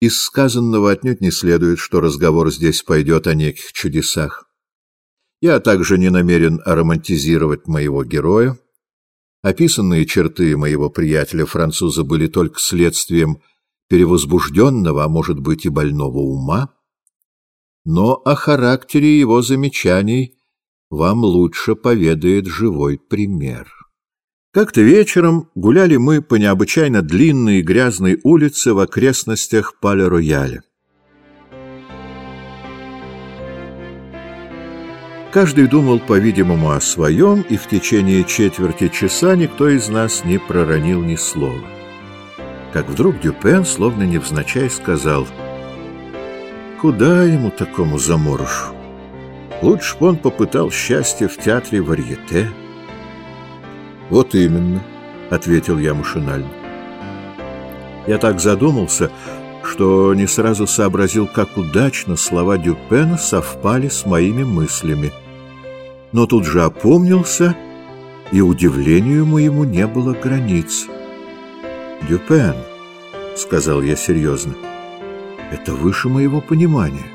Из сказанного отнюдь не следует, что разговор здесь пойдет о неких чудесах. Я также не намерен романтизировать моего героя. Описанные черты моего приятеля-француза были только следствием перевозбужденного, а может быть и больного ума. Но о характере его замечаний вам лучше поведает живой пример. Как-то вечером гуляли мы по необычайно длинной и грязной улице в окрестностях Пале-Рояля. Каждый думал, по-видимому, о своем, и в течение четверти часа никто из нас не проронил ни слова. Как вдруг Дюпен, словно невзначай, сказал, «Куда ему такому заморышу? Лучше бы он попытал счастье в театре варьете». «Вот именно», — ответил я машинально. Я так задумался, что не сразу сообразил, как удачно слова Дюпена совпали с моими мыслями. Но тут же опомнился, и удивлению моему не было границ. «Дюпен», — сказал я серьезно, — «это выше моего понимания».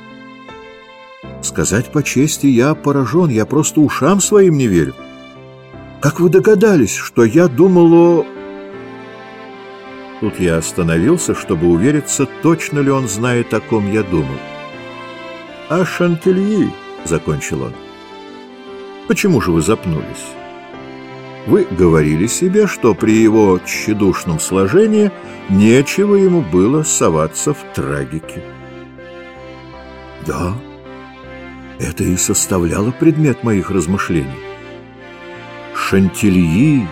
Сказать по чести, я поражен, я просто ушам своим не верю. Как вы догадались, что я думал о...» Тут я остановился, чтобы увериться, точно ли он знает, о ком я думал. «А Шантильи», — закончил он. «Почему же вы запнулись? Вы говорили себе, что при его тщедушном сложении нечего ему было соваться в трагике». «Да, это и составляло предмет моих размышлений». Шантильи,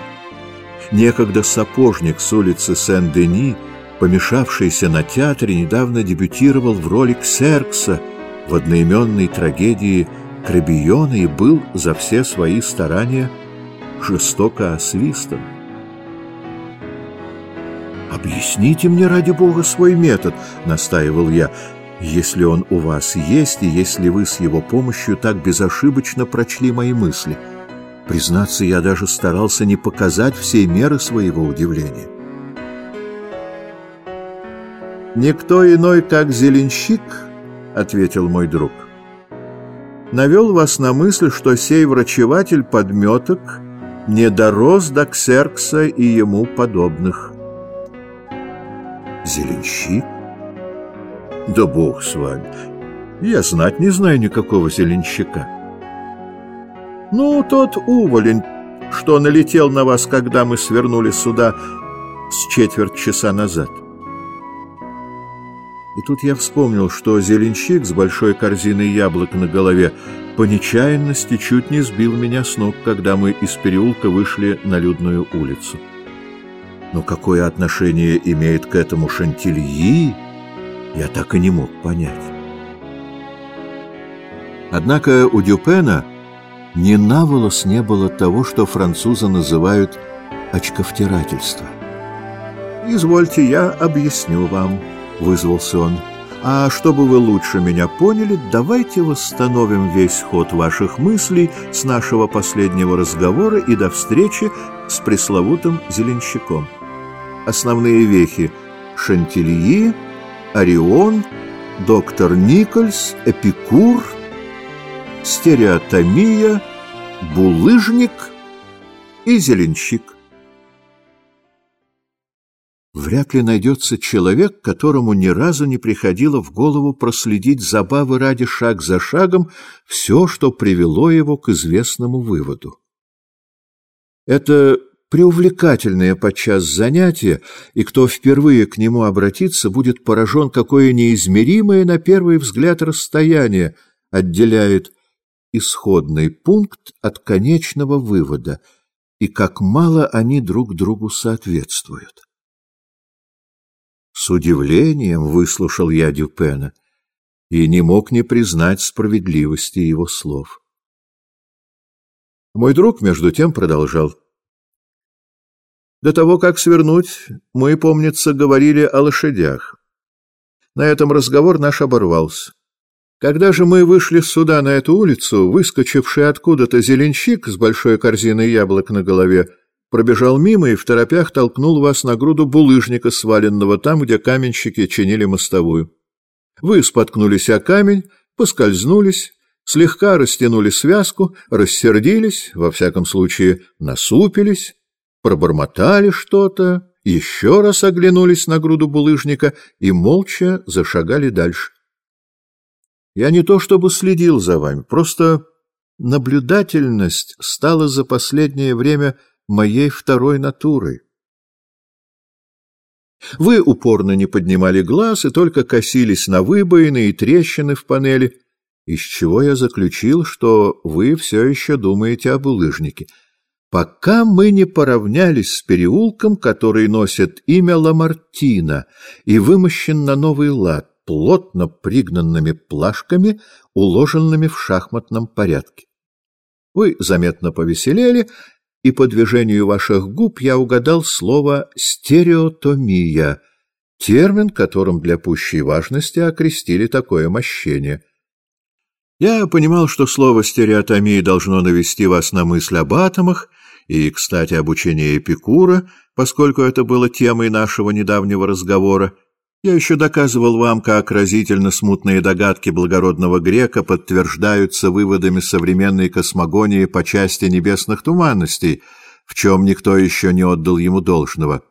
некогда сапожник с улицы Сен-Дени, помешавшийся на театре, недавно дебютировал в роли Ксеркса в одноименной трагедии Крабиона и был за все свои старания жестоко освистан. «Объясните мне, ради бога, свой метод», — настаивал я, — «если он у вас есть, и если вы с его помощью так безошибочно прочли мои мысли». Признаться, я даже старался не показать всей меры своего удивления. «Никто иной, как зеленщик», — ответил мой друг, — «навел вас на мысль, что сей врачеватель подметок не дорос до Ксеркса и ему подобных». «Зеленщик? Да бог с вами! Я знать не знаю никакого зеленщика». Ну, тот уволень, что налетел на вас, когда мы свернули сюда с четверть часа назад. И тут я вспомнил, что зеленщик с большой корзиной яблок на голове по нечаянности чуть не сбил меня с ног, когда мы из переулка вышли на людную улицу. Но какое отношение имеет к этому Шантильи, я так и не мог понять. Однако у Дюпена ни на волос не было того, что французы называют очковтирательство. «Извольте, я объясню вам», — вызвался он. «А чтобы вы лучше меня поняли, давайте восстановим весь ход ваших мыслей с нашего последнего разговора и до встречи с пресловутым зеленщиком. Основные вехи — Шантильи, Орион, доктор Никольс, Эпикур — стереотомия, булыжник и зеленщик. Вряд ли найдется человек, которому ни разу не приходило в голову проследить забавы ради шаг за шагом все, что привело его к известному выводу. Это преувлекательное подчас занятие, и кто впервые к нему обратится, будет поражен, какое неизмеримое на первый взгляд расстояние отделяет исходный пункт от конечного вывода и как мало они друг другу соответствуют. С удивлением выслушал я Дюпена и не мог не признать справедливости его слов. Мой друг, между тем, продолжал. До того, как свернуть, мы, помнится, говорили о лошадях. На этом разговор наш оборвался. Когда же мы вышли сюда, на эту улицу, выскочивший откуда-то зеленщик с большой корзиной яблок на голове, пробежал мимо и в торопях толкнул вас на груду булыжника, сваленного там, где каменщики чинили мостовую. Вы споткнулись о камень, поскользнулись, слегка растянули связку, рассердились, во всяком случае насупились, пробормотали что-то, еще раз оглянулись на груду булыжника и молча зашагали дальше. Я не то чтобы следил за вами, просто наблюдательность стала за последнее время моей второй натурой. Вы упорно не поднимали глаз и только косились на выбоины и трещины в панели, из чего я заключил, что вы все еще думаете об улыжнике, пока мы не поравнялись с переулком, который носит имя Ламартина и вымощен на новый лад, плотно пригнанными плашками, уложенными в шахматном порядке. Вы заметно повеселели, и по движению ваших губ я угадал слово «стереотомия», термин, которым для пущей важности окрестили такое мощение. Я понимал, что слово «стереотомия» должно навести вас на мысль об атомах, и, кстати, обучение Эпикура, поскольку это было темой нашего недавнего разговора, я еще доказывал вам, как разительно смутные догадки благородного грека подтверждаются выводами современной космогонии по части небесных туманностей, в чем никто еще не отдал ему должного.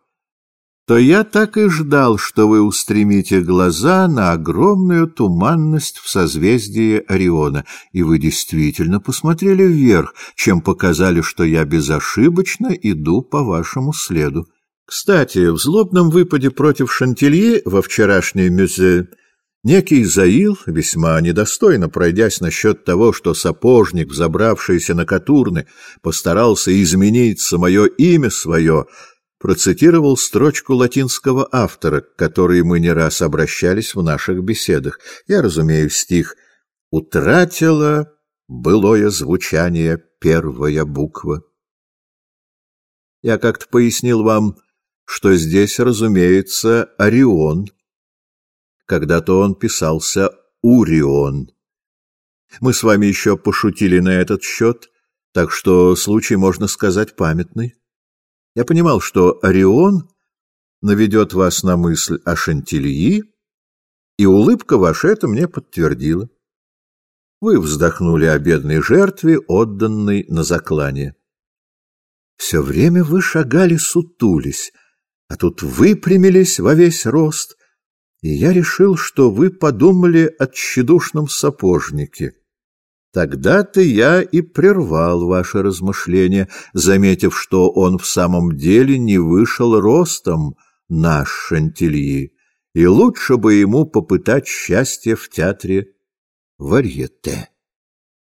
То я так и ждал, что вы устремите глаза на огромную туманность в созвездии Ориона, и вы действительно посмотрели вверх, чем показали, что я безошибочно иду по вашему следу. Кстати, в злобном выпаде против Шантильи во вчерашней мюзе некий Заил, весьма недостойно пройдясь насчет того, что сапожник, взобравшийся на Катурны, постарался изменить самое имя свое, процитировал строчку латинского автора, к которой мы не раз обращались в наших беседах. Я разумею стих «Утратила былое звучание первая буква». Я как-то пояснил вам, что здесь, разумеется, Орион. Когда-то он писался Урион. Мы с вами еще пошутили на этот счет, так что случай, можно сказать, памятный. Я понимал, что Орион наведет вас на мысль о Шантильи, и улыбка ваша это мне подтвердила. Вы вздохнули о бедной жертве, отданной на заклание. Все время вы шагали сутулись, а тут выпрямились во весь рост, и я решил, что вы подумали о тщедушном сапожнике. Тогда-то я и прервал ваши размышления, заметив, что он в самом деле не вышел ростом, наш Шантильи, и лучше бы ему попытать счастье в театре варьете.